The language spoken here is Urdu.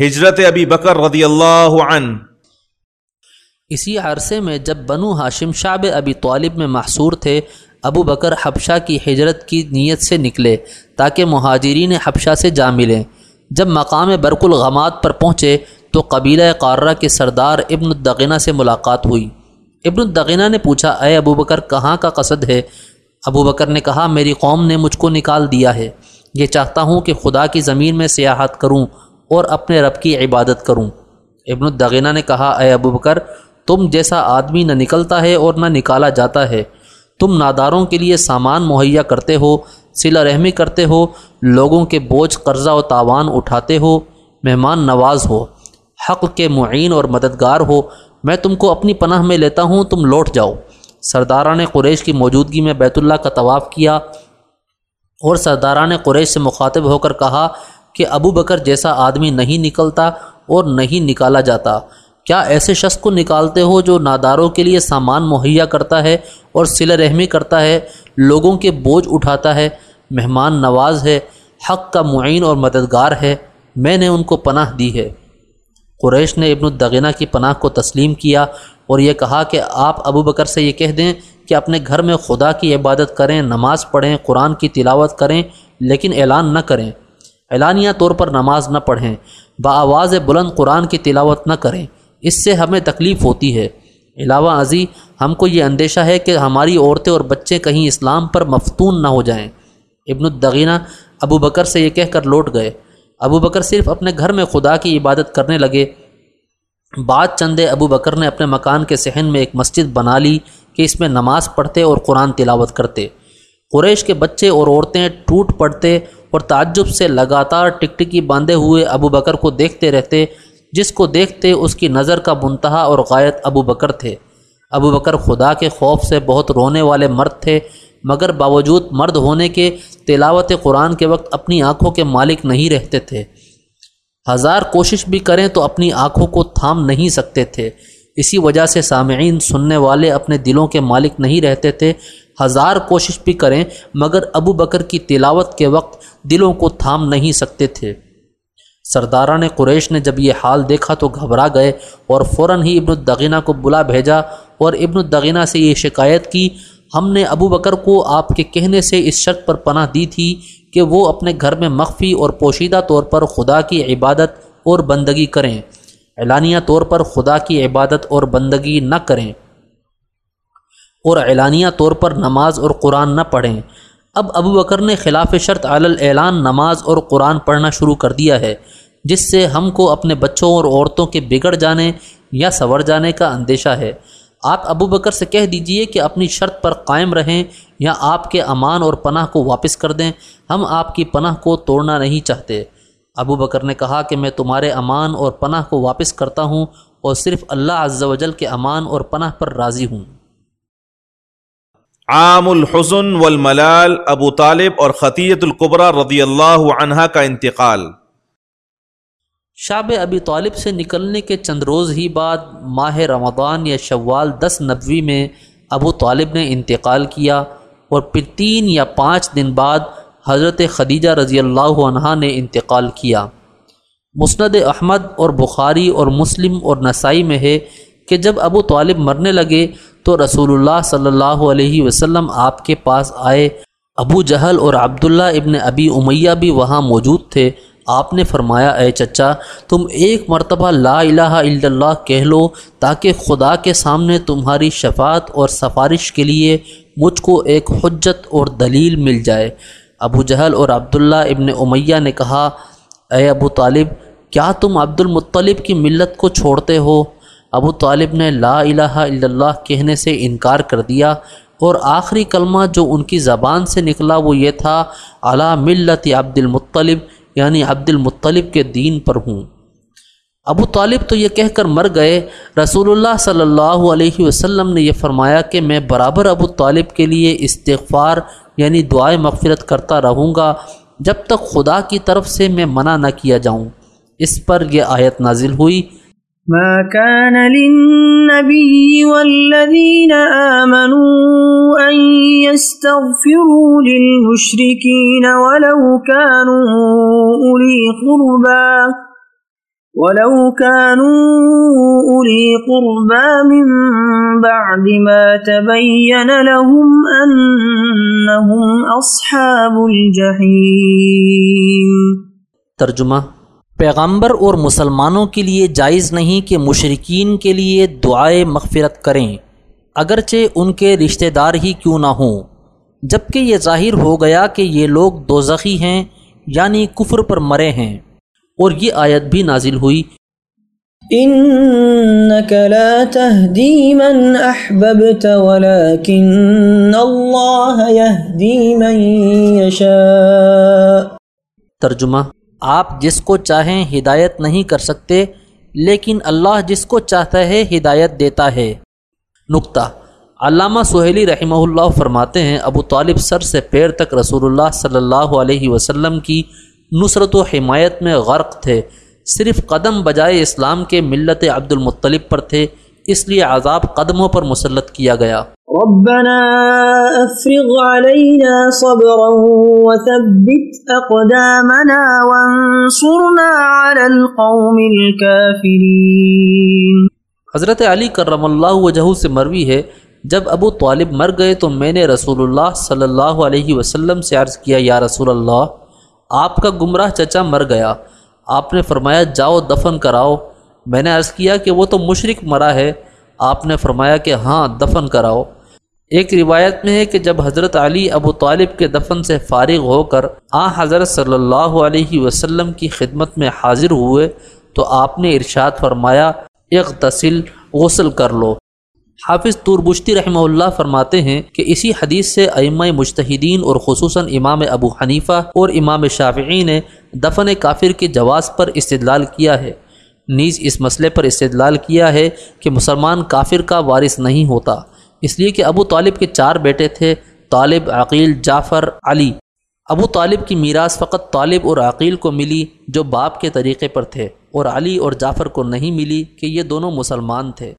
ہجرت ابی بکر رضی اللہ عنہ۔ اسی عرصے میں جب بنو ہاشم شعب ابی طالب میں محصور تھے، ابو بکر حبشہ کی ہجرت کی نیت سے نکلے تاکہ مہاجرین حبشہ سے جا ملیں۔ جب مقام برق الغمات پر پہنچے تو قبیلہ قارہ کے سردار ابن الدغینہ سے ملاقات ہوئی۔ ابن الدغینہ نے پوچھا، اے ابو بکر، کہاں کا قصد ہے؟ ابو بکر نے کہا، میری قوم نے مجھ کو نکال دیا ہے۔ یہ چاہتا ہوں کہ خدا کی زمین میں سیاحت کروں اور اپنے رب کی عبادت کروں۔ ابن الدغینہ نے کہا، اے ابو بکر، تم جیسا آدمی نہ نکلتا ہے اور نہ نکالا جاتا ہے، تم ناداروں کے لیے سامان مہیا کرتے ہو، سلا رحمی کرتے ہو، لوگوں کے بوجھ، قرضہ و تاوان اٹھاتے ہو، مہمان نواز ہو، حق کے معین اور مددگار ہو، میں تم کو اپنی پناہ میں لیتا ہوں، تم لوٹ جاؤ۔ سرداران قریش کی موجودگی میں بیت اللہ کا طواف کیا اور سرداران قریش سے مخاطب ہو کر کہا کہ ابو بکر جیسا آدمی نہیں نکلتا اور نہیں نکالا جاتا۔ کیا ایسے شخص کو نکالتے ہو جو ناداروں کے لیے سامان مہیا کرتا ہے اور سل رحمی کرتا ہے، لوگوں کے بوجھ اٹھاتا ہے۔ مہمان نواز ہے، حق کا معین اور مددگار ہے۔ میں نے ان کو پناہ دی ہے۔ قریش نے ابن الدغینہ کی پناہ کو تسلیم کیا اور یہ کہا کہ آپ ابو بکر سے یہ کہہ دیں کہ اپنے گھر میں خدا کی عبادت کریں، نماز پڑھیں، قرآن کی تلاوت کریں، لیکن اعلان نہ کریں۔ اعلانیہ طور پر نماز نہ پڑھیں بآواز بلند قرآن کی تلاوت نہ کریں، اس سے ہمیں تکلیف ہوتی ہے۔ علاوہ ازی، ہم کو یہ اندیشہ ہے کہ ہماری عورتیں اور بچے کہیں اسلام پر مفتون نہ ہو جائیں۔ ابن الدغینہ ابو بکر سے یہ کہہ کر لوٹ گئے۔ ابو بکر صرف اپنے گھر میں خدا کی عبادت کرنے لگے۔ بعد چندے ابو بکر نے اپنے مکان کے صحن میں ایک مسجد بنا لی کہ اس میں نماز پڑھتے اور قرآن تلاوت کرتے۔ قریش کے بچے اور عورتیں ٹوٹ پڑتے اور تعجب سے لگاتار ٹکٹکی باندھے ہوئے ابو بکر کو دیکھتے رہتے، جس کو دیکھتے اس کی نظر کا منتہا اور غائط ابو بکر تھے۔ ابو بکر خدا کے خوف سے بہت رونے والے مرد تھے، مگر باوجود مرد ہونے کے تلاوت قرآن کے وقت اپنی آنکھوں کے مالک نہیں رہتے تھے۔ ہزار کوشش بھی کریں تو اپنی آنکھوں کو تھام نہیں سکتے تھے۔ اسی وجہ سے سامعین سننے والے اپنے دلوں کے مالک نہیں رہتے تھے ہزار کوشش بھی کریں، مگر ابو بکر کی تلاوت کے وقت دلوں کو تھام نہیں سکتے تھے۔ سرداران قریش نے جب یہ حال دیکھا تو گھبرا گئے اور فوراً ہی ابن الدغینہ کو بلا بھیجا اور ابن الدغینہ سے یہ شکایت کی، ہم نے ابو بکر کو آپ کے کہنے سے اس شرط پر پناہ دی تھی کہ وہ اپنے گھر میں مخفی اور پوشیدہ طور پر خدا کی عبادت اور بندگی کریں۔ اعلانیہ طور پر خدا کی عبادت اور بندگی نہ کریں۔ اور اعلانیہ طور پر نماز اور قرآن نہ پڑھیں۔ اب ابو بکر نے خلاف شرط اعلان نماز اور قرآن پڑھنا شروع کر دیا ہے، جس سے ہم کو اپنے بچوں اور عورتوں کے بگڑ جانے یا سور جانے کا اندیشہ ہے۔ آپ ابو بکر سے کہہ دیجیے کہ اپنی شرط پر قائم رہیں یا آپ کے امان اور پناہ کو واپس کر دیں۔ ہم آپ کی پناہ کو توڑنا نہیں چاہتے۔ ابو بکر نے کہا کہ میں تمہارے امان اور پناہ کو واپس کرتا ہوں اور صرف اللہ عز و جل کے امان اور پناہ پر راضی ہوں۔ عام الحزن والملال، ابو طالب اور خطیت القبرہ رضی اللہ عنہ کا انتقال۔ شاب ابی طالب سے نکلنے کے چند روز ہی بعد ماہ رمضان یا شوال دس نبوی میں ابو طالب نے انتقال کیا اور پھر تین یا پانچ دن بعد حضرت خدیجہ رضی اللہ عنہ نے انتقال کیا۔ مسند احمد اور بخاری اور مسلم اور نسائی میں ہے کہ جب ابو طالب مرنے لگے تو رسول اللہ صلی اللہ علیہ وسلم آپ کے پاس آئے۔ ابو جہل اور عبداللہ ابن ابی امیہ بھی وہاں موجود تھے۔ آپ نے فرمایا، اے چچا، تم ایک مرتبہ لا الہ الا اللہ کہہ لو تاکہ خدا کے سامنے تمہاری شفاعت اور سفارش کے لیے مجھ کو ایک حجت اور دلیل مل جائے۔ ابو جہل اور عبداللہ ابن امیہ نے کہا، اے ابو طالب، کیا تم عبد المطلب کی ملت کو چھوڑتے ہو؟ ابو طالب نے لا الہ الا اللہ کہنے سے انکار کر دیا اور آخری کلمہ جو ان کی زبان سے نکلا وہ یہ تھا علا ملت عبد المطلب یعنی عبد المطلب کے دین پر ہوں۔ ابو طالب تو یہ کہہ کر مر گئے۔ رسول اللہ صلی اللہ علیہ وسلم نے یہ فرمایا کہ میں برابر ابو طالب کے لیے استغفار یعنی دعائیں مغفرت کرتا رہوں گا، جب تک خدا کی طرف سے میں منع نہ کیا جاؤں۔ اس پر یہ آیت نازل ہوئی۔ ما كان للنبي والذين آمنوا أن يستغفروا للمشركين ولو كانوا أولي قربا ولو كانوا أولي قربى من بعد ما تبين لهم أنهم أصحاب الجحيم. ترجمہ پیغمبر اور مسلمانوں کے لیے جائز نہیں کہ مشرقین کے لیے دعائے مغفرت کریں اگرچہ ان کے رشتہ دار ہی کیوں نہ ہوں۔ جبکہ یہ ظاہر ہو گیا کہ یہ لوگ دوزخی ہیں یعنی کفر پر مرے ہیں۔ اور یہ آیت بھی نازل ہوئی۔ إنك لا تهدي من أحببت ولكن الله يهدي من يشاء۔ ترجمہ آپ جس کو چاہیں ہدایت نہیں کر سکتے، لیکن اللہ جس کو چاہتا ہے ہدایت دیتا ہے۔ نقطہ۔ علامہ سہیلی رحمہ اللہ فرماتے ہیں، ابو طالب سر سے پیر تک رسول اللہ صلی اللہ علیہ وسلم کی نصرت و حمایت میں غرق تھے۔ صرف قدم بجائے اسلام کے ملت عبد المطلب پر تھے، اس لیے عذاب قدموں پر مسلط کیا گیا۔ ربنا افرغ علينا صبرا وثبت اقدامنا وانصرنا على القوم الكافرين. حضرت علی کرم اللہ وجہ سے مروی ہے، جب ابو طالب مر گئے تو میں نے رسول اللہ صلی اللہ علیہ وسلم سے عرض کیا، یا رسول اللہ، آپ کا گمراہ چچا مر گیا۔ آپ نے فرمایا، جاؤ دفن کراؤ۔ میں نے عرض کیا کہ وہ تو مشرق مرا ہے۔ آپ نے فرمایا کہ ہاں دفن کراؤ۔ ایک روایت میں ہے کہ جب حضرت علی ابو طالب کے دفن سے فارغ ہو کر آ حضرت صلی اللہ علیہ وسلم کی خدمت میں حاضر ہوئے تو آپ نے ارشاد فرمایا، اغتسل، غسل کر لو۔ حافظ توربشتی رحمہ اللہ فرماتے ہیں کہ اسی حدیث سے ائمہ مجتہدین اور خصوصاً امام ابو حنیفہ اور امام شافعی نے دفن کافر کے جواز پر استدلال کیا ہے۔ نیز اس مسئلے پر استدلال کیا ہے کہ مسلمان کافر کا وارث نہیں ہوتا۔ اس لیے کہ ابو طالب کے چار بیٹے تھے، طالب، عقیل، جعفر، علی۔ ابو طالب کی میراث فقط طالب اور عقیل کو ملی جو باپ کے طریقے پر تھے اور علی اور جعفر کو نہیں ملی کہ یہ دونوں مسلمان تھے۔